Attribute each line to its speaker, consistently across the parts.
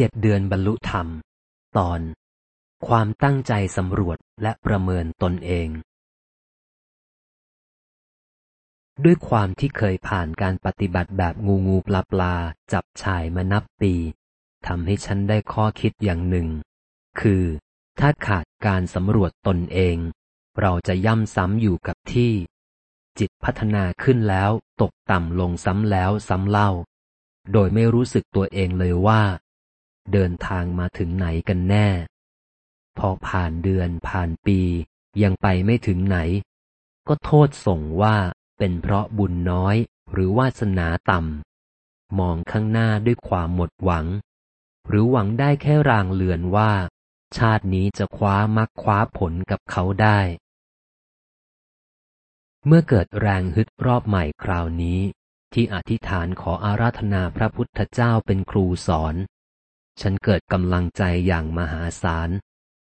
Speaker 1: เจ็ดเดือนบรรลุธรรม ตอน ความตั้งใจสำรวจและประเมินตนเอง ด้วยความที่เคยผ่านการปฏิบัติแบบงูงูปลาปลาจับชายมานับปีทำให้ฉันได้ข้อคิดอย่างหนึ่ง คือ ถ้าขาดการสำรวจตนเอง เราจะย่ำซ้ำอยู่กับที่ จิตพัฒนาขึ้นแล้วตกต่ำลงซ้ำแล้วซ้ำเล่า โดยไม่รู้สึกตัวเองเลยว่า เดินทางมาถึงไหนกันแน่ พอผ่านเดือนผ่านปี ยังไปไม่ถึงไหน ก็โทษส่งว่าเป็นเพราะบุญน้อยหรือวาสนาต่ำ มองข้างหน้าด้วยความหมดหวัง หรือหวังได้แค่รางเลือนว่า ชาตินี้จะคว้ามักคว้าผลกับเขาได้ เมื่อเกิดแรงฮึดรอบใหม่คราวนี้ ที่อธิษฐานขออาราธนาพระพุทธเจ้าเป็นครูสอน ฉันเกิดกำลังใจอย่างมหาศาล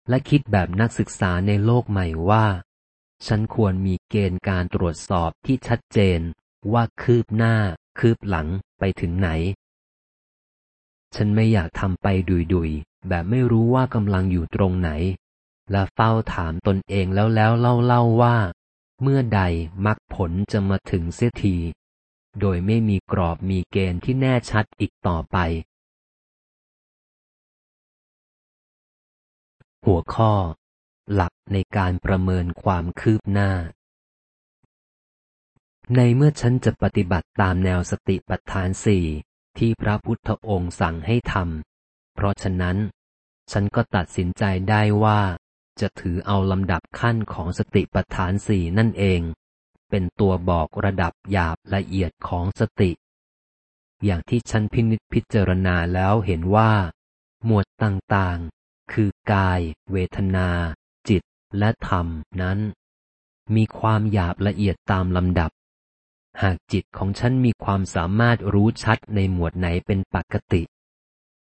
Speaker 1: และคิดแบบนักศึกษาในโลกใหม่ว่า ฉันควรมีเกณฑ์การตรวจสอบที่ชัดเจน ว่าคืบหน้า คืบหลังไปถึงไหน ฉันไม่อยากทำไปดุยๆ แบบไม่รู้ว่ากำลังอยู่ตรงไหน และเฝ้าถามตนเองแล้วแล้วเล่าเล่าว่า เมื่อใดมรรคผลจะมาถึงเสียที โดยไม่มีกรอบมีเกณฑ์ที่แน่ชัดอีกต่อไป หัวข้อ หลักในการประเมินความคืบหน้า ในเมื่อฉันจะปฏิบัติตามแนวสติปัฏฐานสี่ที่พระพุทธองค์สั่งให้ทำเพราะฉะนั้น ฉันก็ตัดสินใจได้ว่า จะถือเอาลำดับขั้นของสติปัฏฐานสี่นั่นเอง เป็นตัวบอกระดับหยาบละเอียดของสติ อย่างที่ฉันพินิจพิจารณาแล้วเห็นว่า หมวดต่าง คือกาย เวทนา จิตและธรรมนั้น มีความหยาบละเอียดตามลำดับ หากจิตของฉันมีความสามารถรู้ชัดในหมวดไหนเป็นปกติ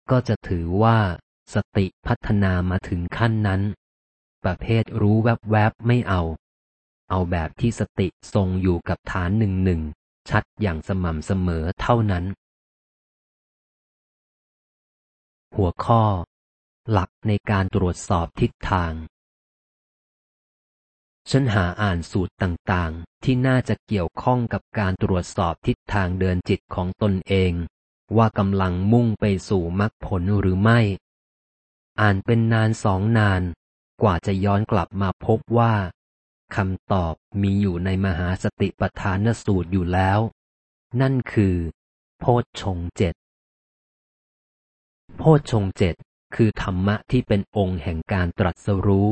Speaker 1: ก็จะถือว่า สติพัฒนามาถึงขั้นนั้น ประเภทรู้แวบๆไม่เอา เอาแบบที่สติทรงอยู่กับฐานหนึ่งหนึ่งชัดอย่างสม่ำเสมอเท่านั้น หัวข้อ หลักในการตรวจสอบทิศทาง ฉันหาอ่านสูตรต่างๆ ที่น่าจะเกี่ยวข้องกับการตรวจสอบทิศทางเดินจิตของตนเอง ว่ากำลังมุ่งไปสู่มรรคผลหรือไม่ อ่านเป็นนานสองนาน กว่าจะย้อนกลับมาพบว่าคำตอบมีอยู่ในมหาสติปัฏฐานสูตรอยู่แล้ว นั่นคือ โพชฌงเจ็ดโพชฌงเจ็ด คือธรรมะที่เป็นองค์แห่งการตรัสรู้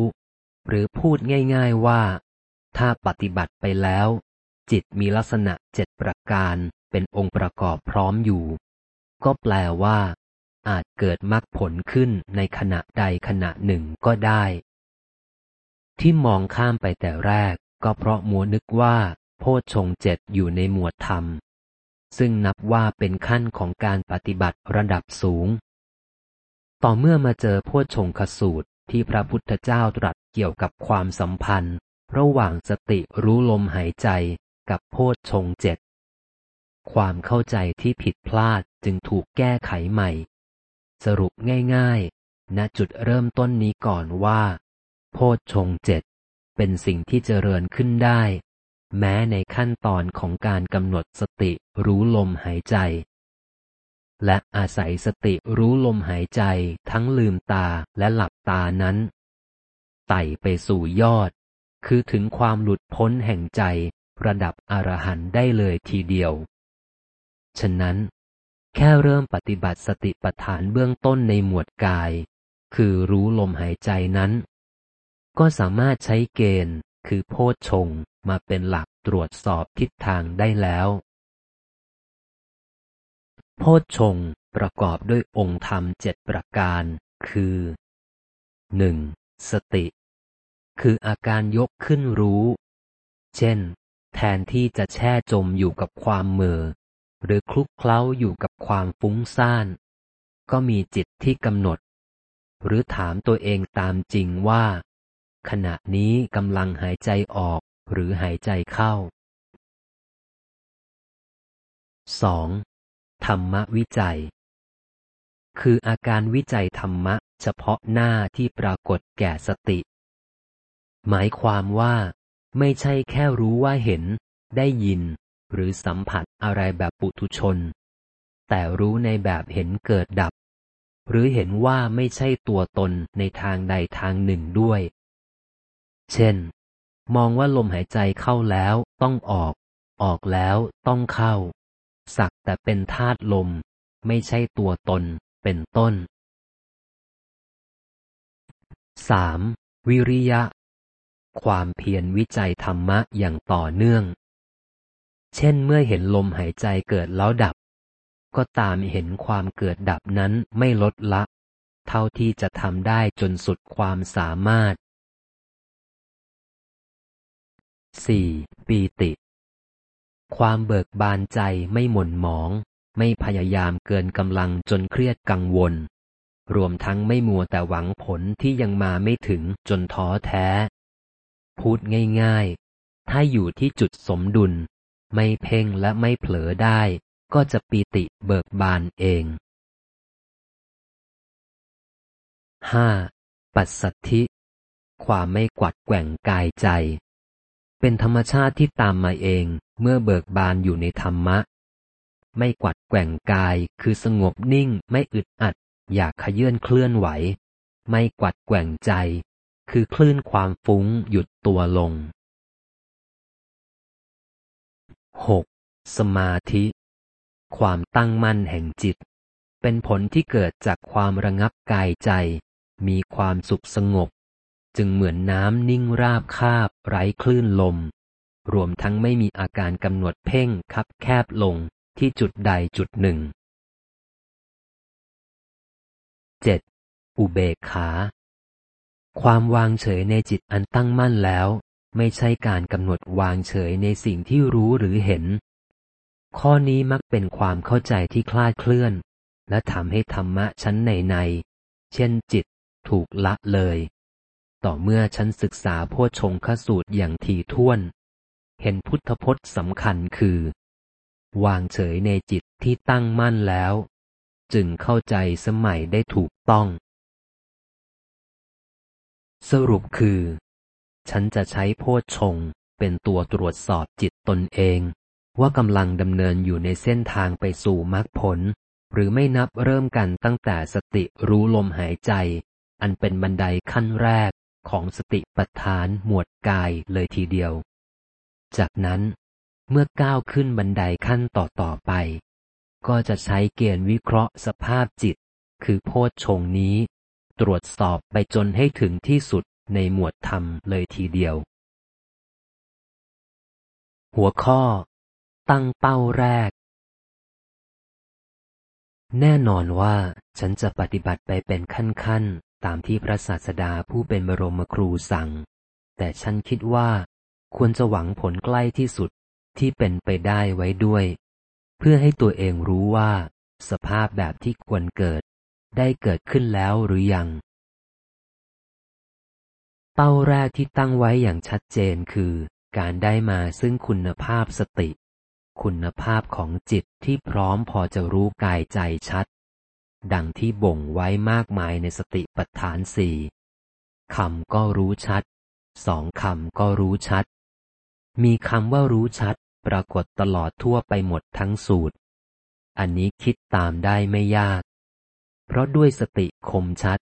Speaker 1: หรือพูดง่าย ๆว่า ถ้าปฏิบัติไปแล้ว จิตมีลักษณะเจ็ดประการเป็นองค์ประกอบพร้อมอยู่ ก็แปลว่า อาจเกิดมรรคผลขึ้นในขณะใดขณะหนึ่งก็ได้ ที่มองข้ามไปแต่แรก ก็เพราะมัวนึกว่า โพชฌงเจ็ดอยู่ในหมวดธรรมซึ่งนับว่าเป็นขั้นของการปฏิบัติระดับสูง ต่อเมื่อมาเจอพวชงคสูตรที่พระพุทธเจ้าตรัสเกี่ยวกับความสัมพันธ์ ระหว่างสติรู้ลมหายใจกับโพชฌงเจ็ดความเข้าใจที่ผิดพลาดจึงถูกแก้ไขใหม่ สรุปง่ายๆ ณจุดเริ่มต้นนี้ก่อนว่า โพชฌงเจ็ดเป็นสิ่งที่เจริญขึ้นได้ แม้ในขั้นตอนของการกำหนดสติรู้ลมหายใจ และอาศัยสติรู้ลมหายใจทั้งลืมตาและหลับตานั้น ไต่ไปสู่ยอด คือถึงความหลุดพ้นแห่งใจระดับอรหันต์ได้เลยทีเดียว ฉะนั้น แค่เริ่มปฏิบัติสติปัฏฐานเบื้องต้นในหมวดกาย คือรู้ลมหายใจนั้น ก็สามารถใช้เกณฑ์คือโพชฌงมาเป็นหลักตรวจสอบทิศทางได้แล้ว โพชฌงประกอบด้วยองค์ธรรมเจ็ดประการ คือหนึ่งสติ คืออาการยกขึ้นรู้ เช่น แทนที่จะแช่จมอยู่กับความเมือ หรือคลุกเคล้าอยู่กับความฟุ้งซ่าน ก็มีจิตที่กำหนด หรือถามตัวเองตามจริงว่า ขณะนี้กำลังหายใจออกหรือหายใจเข้า 2. ธรรมวิจัย คืออาการวิจัยธรรมะเฉพาะหน้าที่ปรากฏแก่สติ หมายความว่า ไม่ใช่แค่รู้ว่าเห็น ได้ยิน หรือสัมผัสอะไรแบบปุถุชน แต่รู้ในแบบเห็นเกิดดับ หรือเห็นว่าไม่ใช่ตัวตนในทางใดทางหนึ่งด้วย เช่น มองว่าลมหายใจเข้าแล้วต้องออก ออกแล้วต้องเข้า สักแต่เป็นธาตุลม ไม่ใช่ตัวตน เป็นต้น 3. วิริยะ ความเพียรวิจัยธรรมะอย่างต่อเนื่อง เช่นเมื่อเห็นลมหายใจเกิดแล้วดับ ก็ตามเห็นความเกิดดับนั้นไม่ลดละ เท่าที่จะทำได้จนสุดความสามารถ 4. ปีติ ความเบิกบานใจไม่หม่นหมอง ไม่พยายามเกินกำลังจนเครียดกังวล รวมทั้งไม่มัวแต่หวังผลที่ยังมาไม่ถึงจนท้อแท้ พูดง่ายๆ ถ้าอยู่ที่จุดสมดุล ไม่เพ่งและไม่เผลอได้ ก็จะปีติเบิกบานเอง 5. ปัสสัทธิ ความไม่กวัดแกว่งกายใจ เป็นธรรมชาติที่ตามมาเอง เมื่อเบิกบานอยู่ในธรรมะ ไม่กวัดแกว่งกายคือสงบนิ่งไม่อึดอัด อยากขยื่นเคลื่อนไหว ไม่กวัดแกว่งใจ คือคลื่นความฟุ้งหยุดตัวลง 6. สมาธิ ความตั้งมั่นแห่งจิต เป็นผลที่เกิดจากความระงับกายใจ มีความสุขสงบ จึงเหมือนน้ำนิ่งราบคาบไร้คลื่นลม รวมทั้งไม่มีอาการกำหนดเพ่งคับแคบลงที่จุดใดจุดหนึ่ง 7. อุเบกขา ความวางเฉยในจิตอันตั้งมั่นแล้ว ไม่ใช่การกำหนดวางเฉยในสิ่งที่รู้หรือเห็น ข้อนี้มักเป็นความเข้าใจที่คลาดเคลื่อน และทำให้ธรรมะชั้นในใน เช่นจิตถูกละเลย ต่อเมื่อฉันศึกษาพวชงคสูตรอย่างทีท่วน เห็นพุทธพจน์สำคัญคือ วางเฉยในจิตที่ตั้งมั่นแล้ว จึงเข้าใจสมัยได้ถูกต้อง สรุปคือ ฉันจะใช้โพชฌงเป็นตัวตรวจสอบจิตตนเอง ว่ากำลังดำเนินอยู่ในเส้นทางไปสู่มรรคผล หรือไม่นับเริ่มกันตั้งแต่สติรู้ลมหายใจ อันเป็นบันไดขั้นแรกของสติปัฏฐานหมวดกายเลยทีเดียว จากนั้น เมื่อก้าวขึ้นบันไดขั้นต่อต่อไป ก็จะใช้เกณฑ์วิเคราะห์สภาพจิต คือโพชฌงนี้ ตรวจสอบไปจนให้ถึงที่สุดในหมวดธรรมเลยทีเดียว หัวข้อ ตั้งเป้าแรก แน่นอนว่าฉันจะปฏิบัติไปเป็นขั้นๆ ตามที่พระศาสดาผู้เป็นบรมครูสั่ง แต่ฉันคิดว่า ควรจะหวังผลใกล้ที่สุดที่เป็นไปได้ไว้ด้วย เพื่อให้ตัวเองรู้ว่า สภาพแบบที่ควรเกิด ได้เกิดขึ้นแล้วหรือยัง เป้าแรกที่ตั้งไว้อย่างชัดเจนคือ การได้มาซึ่งคุณภาพสติ คุณภาพของจิตที่พร้อมพอจะรู้กายใจชัด ดังที่บ่งไว้มากมายในสติปัฏฐานสี่คำก็รู้ชัดสองคำก็รู้ชัด มีคำว่ารู้ชัดปรากฏตลอดทั่วไปหมดทั้งสูตร อันนี้คิดตามได้ไม่ยาก เพราะด้วยสติคมชัด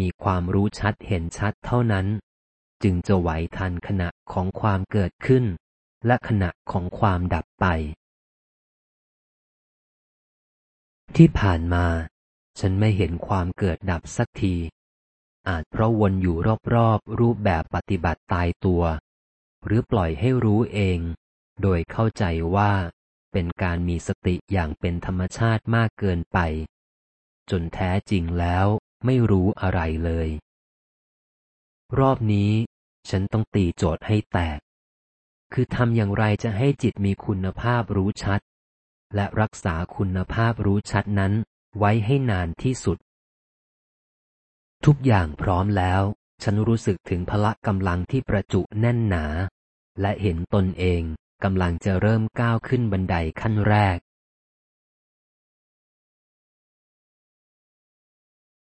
Speaker 1: มีความรู้ชัดเห็นชัดเท่านั้น จึงจะไหวทันขณะของความเกิดขึ้น และขณะของความดับไป ที่ผ่านมา ฉันไม่เห็นความเกิดดับสักที อาจเพราะวนอยู่รอบๆรูปแบบปฏิบัติตายตัว หรือปล่อยให้รู้เอง โดยเข้าใจว่าเป็นการมีสติอย่างเป็นธรรมชาติมากเกินไป จนแท้จริงแล้วไม่รู้อะไรเลย รอบนี้ฉันต้องตีโจทย์ให้แตก คือทำอย่างไรจะให้จิตมีคุณภาพรู้ชัด และรักษาคุณภาพรู้ชัดนั้นไว้ให้นานที่สุด ทุกอย่างพร้อมแล้ว ฉันรู้สึกถึงพละกำลังที่ประจุแน่นหนา และเห็นตนเองกำลังจะเริ่มก้าวขึ้นบันไดขั้นแรก